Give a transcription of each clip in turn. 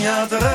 Dania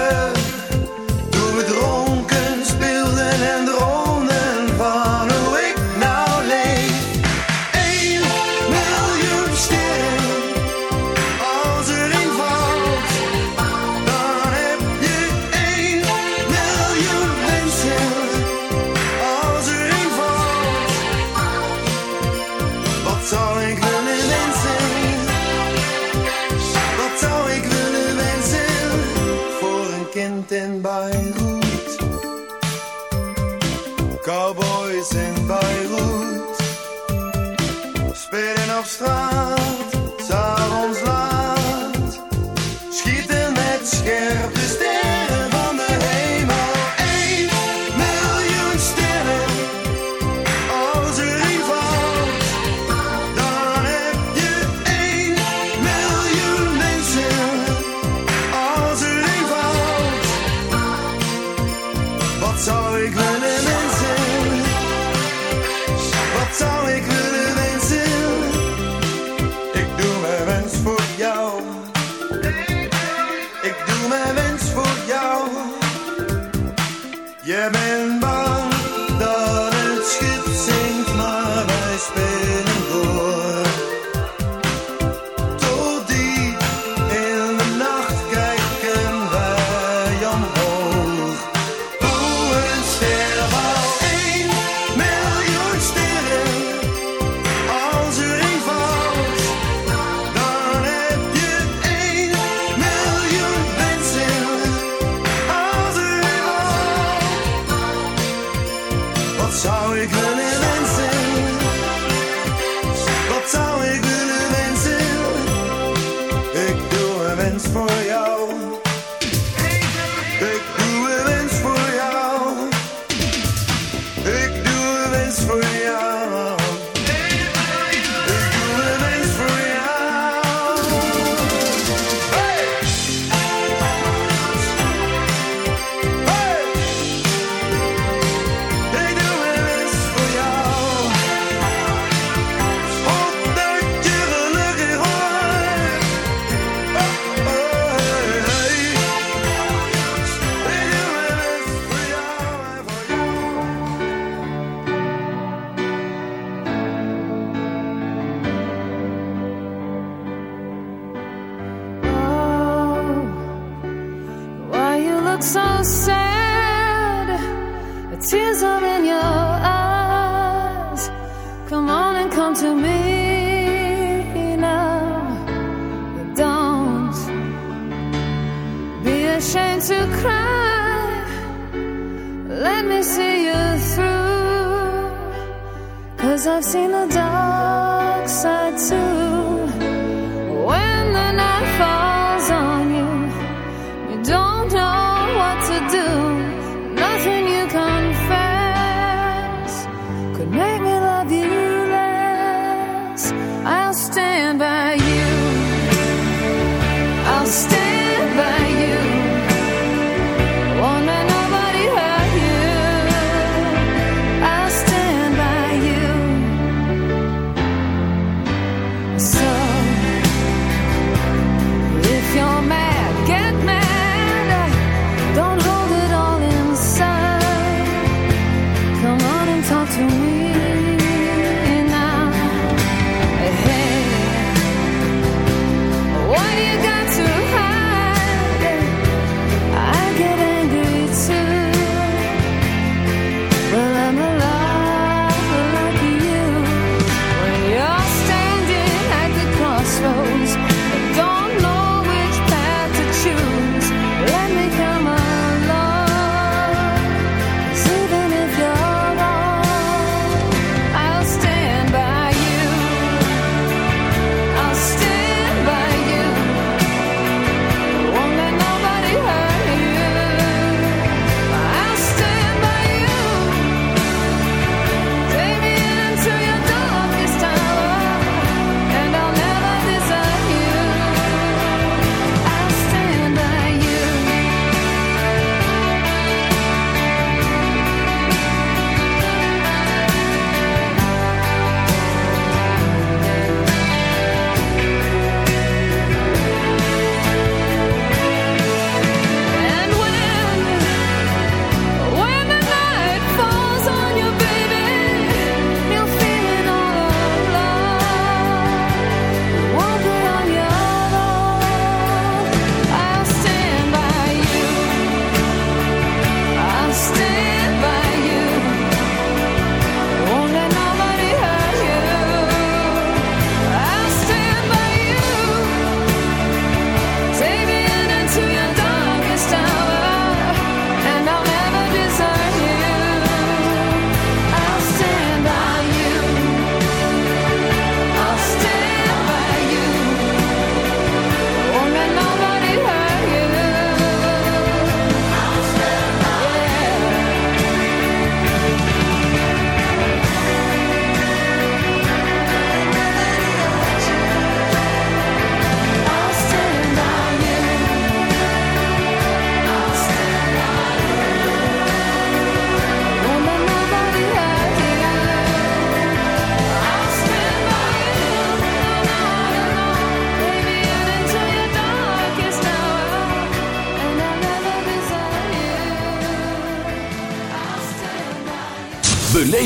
Je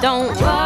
don't. Run.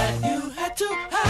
glad you had to have.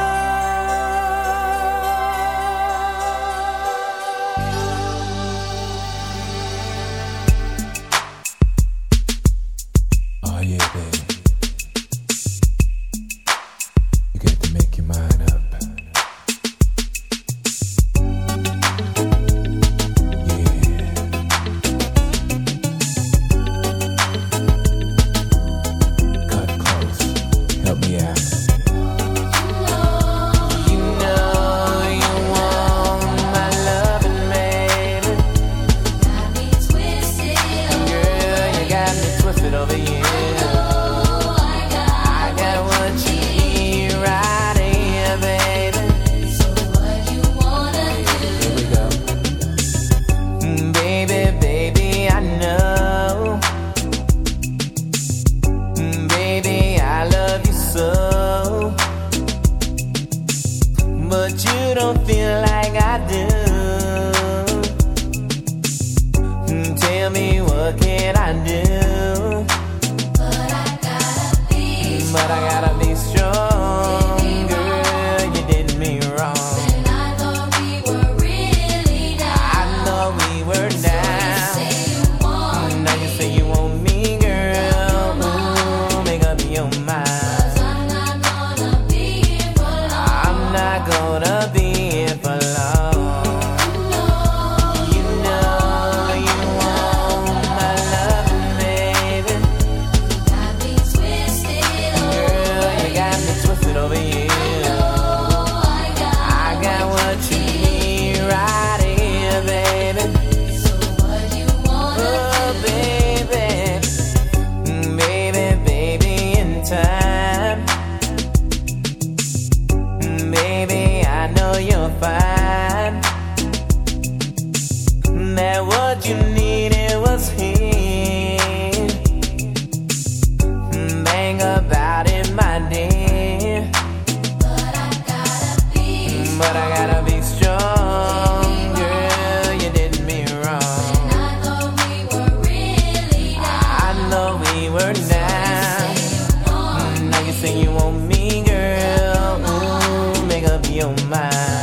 your mind.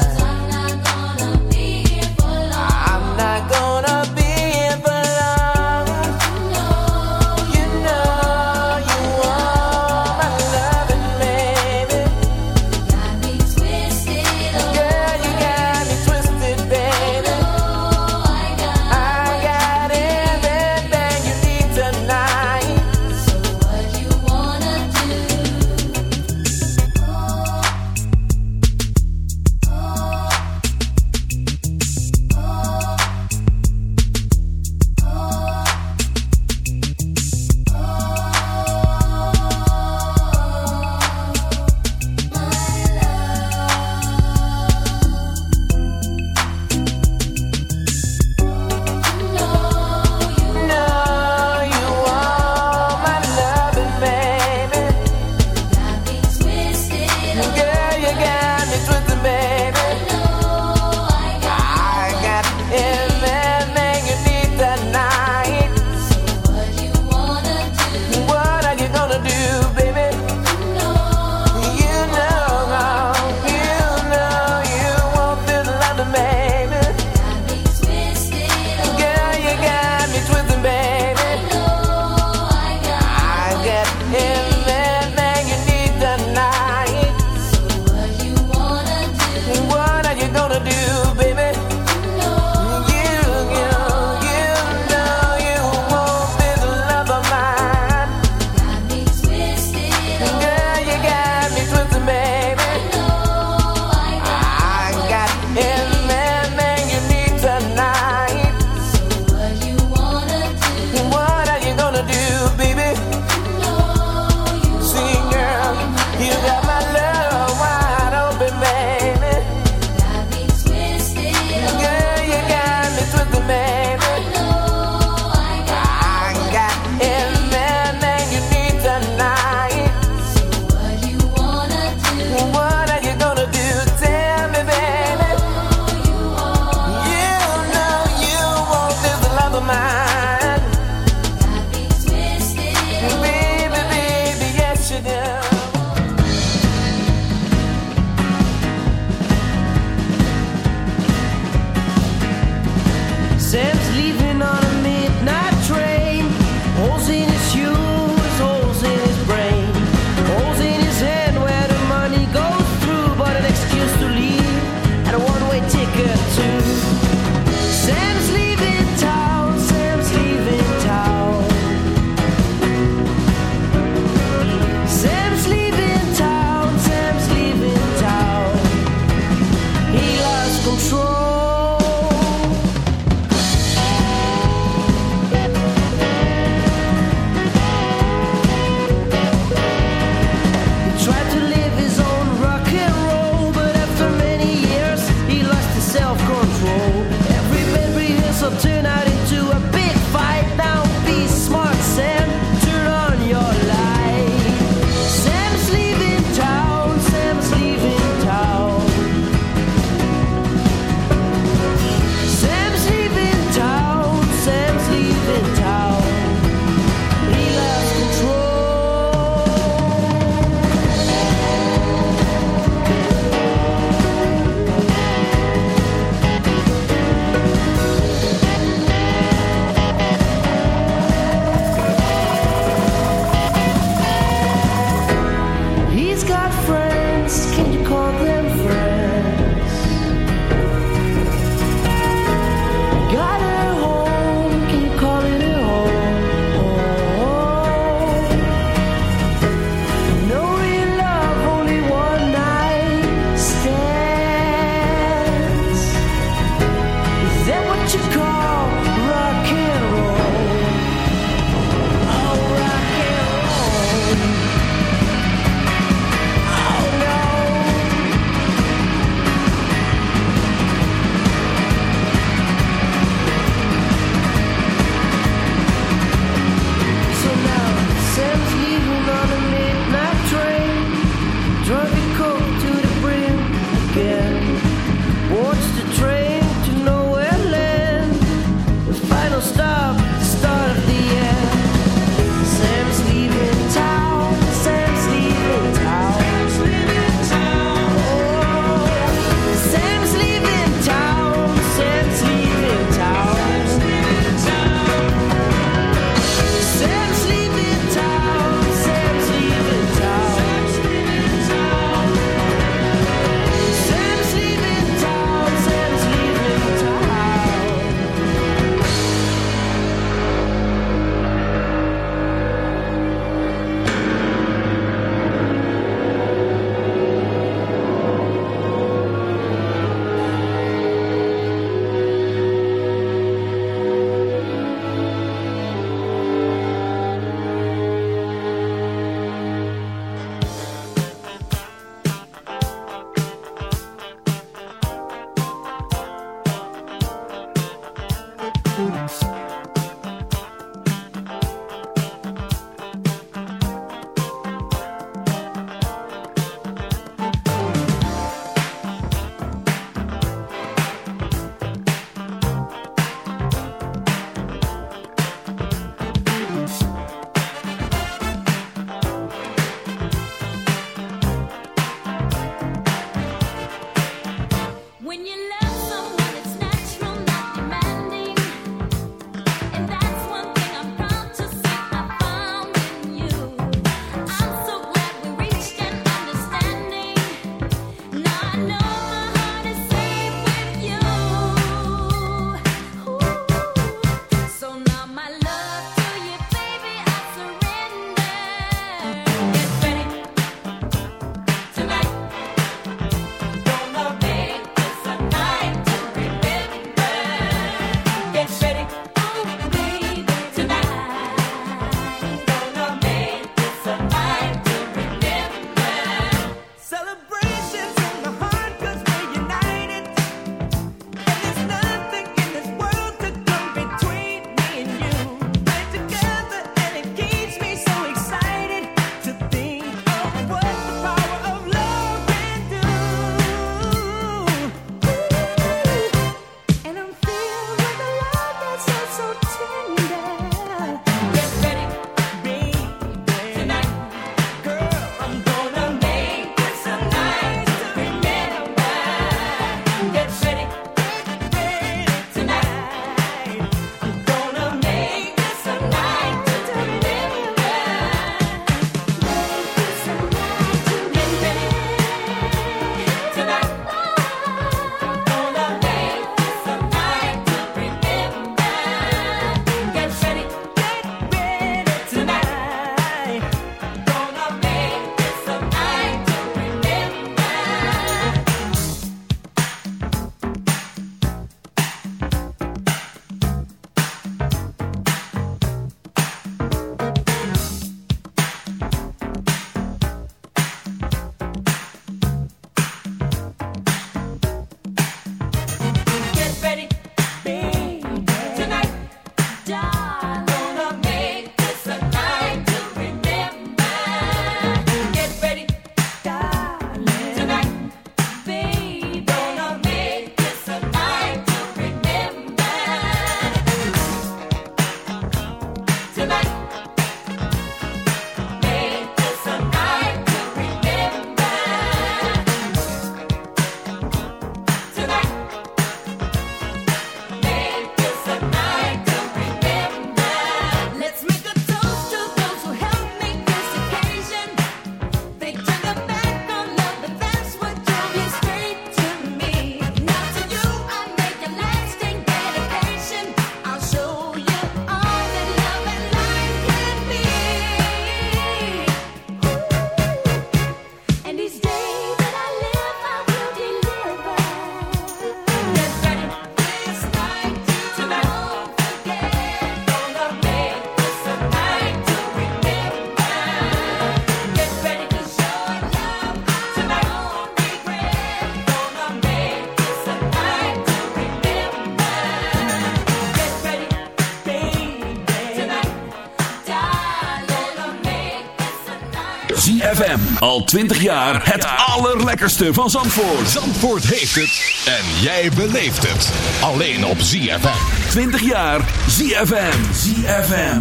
Al 20 jaar het allerlekkerste van Zandvoort. Zandvoort heeft het en jij beleeft het. Alleen op ZFM. 20 jaar ZFM. ZFM.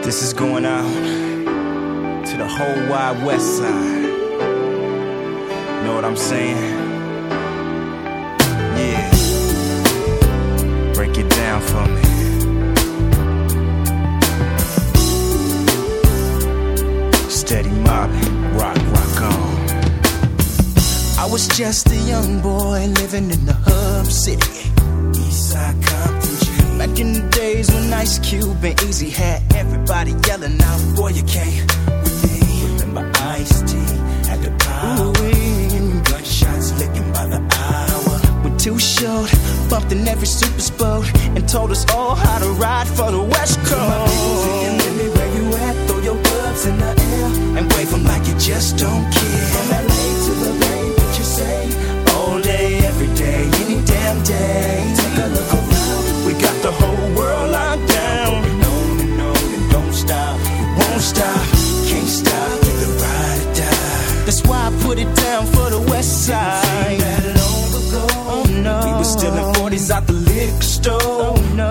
This is going out to the whole wide west side. Know what I'm saying? Yeah. Break it down for me. Mobbing, rock, rock on. I was just a young boy living in the hub city. Eastside Compton G. Back in the days when Ice Cube and Eazy had everybody yelling out, Boy, you can't with me. Remember Ice T had the power. Gunshots licking by the hour. We're too short, bumped in every super sport, and told us all how to ride for the West Coast. Gloves in the air and wave 'em like you just don't care. From LA to the Bay, what you say? All day, every day, any damn day. Take a look around, we got the whole world locked down. On and on and don't stop, we won't stop, can't stop, either ride or die. That's why I put it down for the West Side. That long ago, oh no, we were still in 40s out the liquor store. Oh no,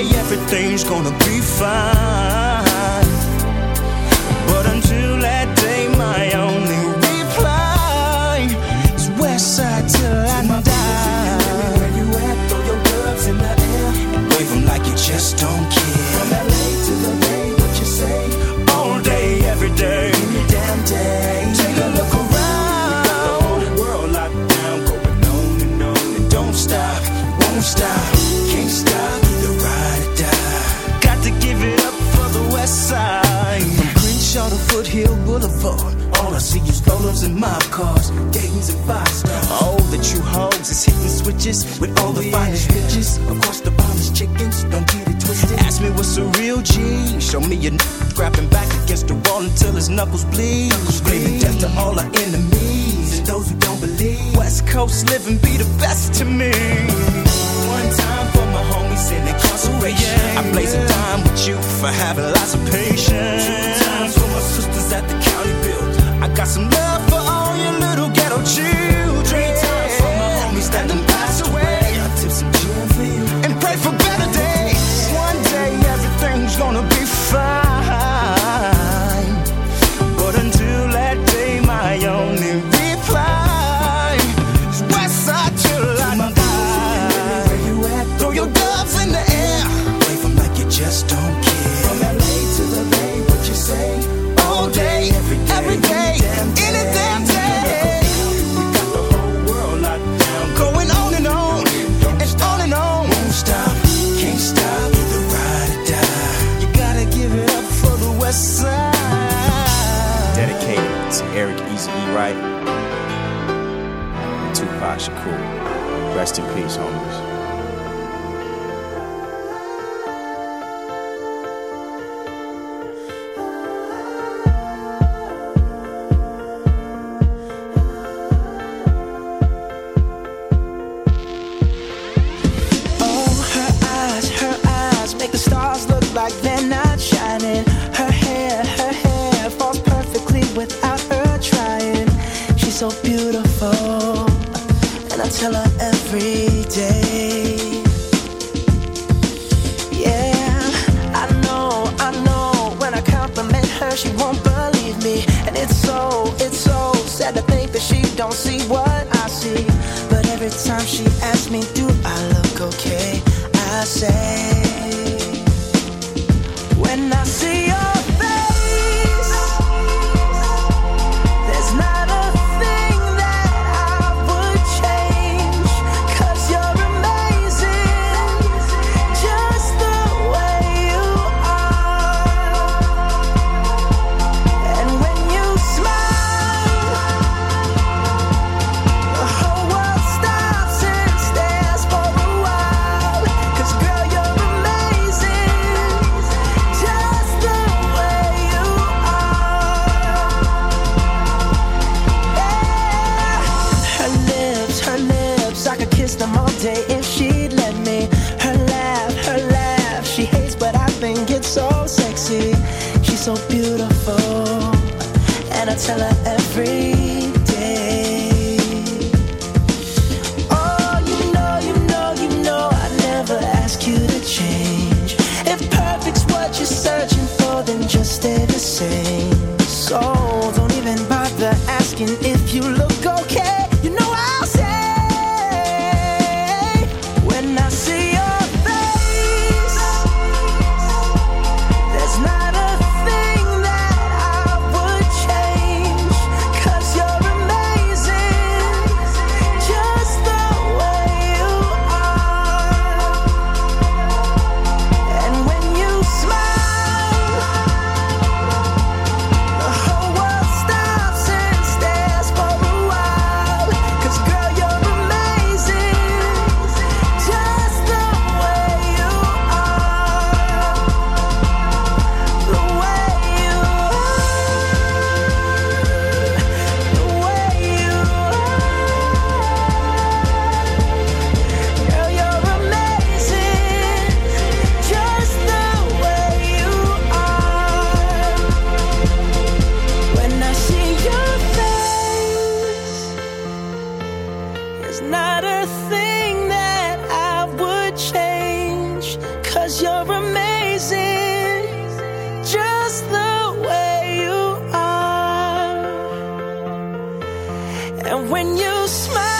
Day everything's gonna be fine. But until that day, my only reply is Westside till I die. Where you at? Throw your gloves in the air and wave 'em like you just don't care. Rollers and mob cars, Dayton's and five stars. All the true hoes is hitting switches with all the finest bitches. Of course, the finest chickens, don't get it twisted. Ask me what's a real G. Show me a n- grabbing back against the wall until his knuckles bleed. Screaming death to all our enemies and those who don't believe. West Coast living be the best to me. One time for my homies in incarceration. I blaze a dime with you for having lots of patience. Two times for my sisters at the county. I got some love for all your little ghetto children. Three times for my homies that done passed away. I tip some gin for you and pray for better days. One day everything's gonna be fine. And when you smile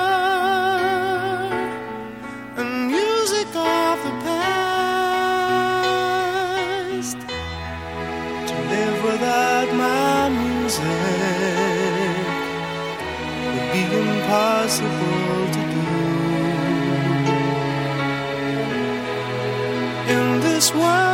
one.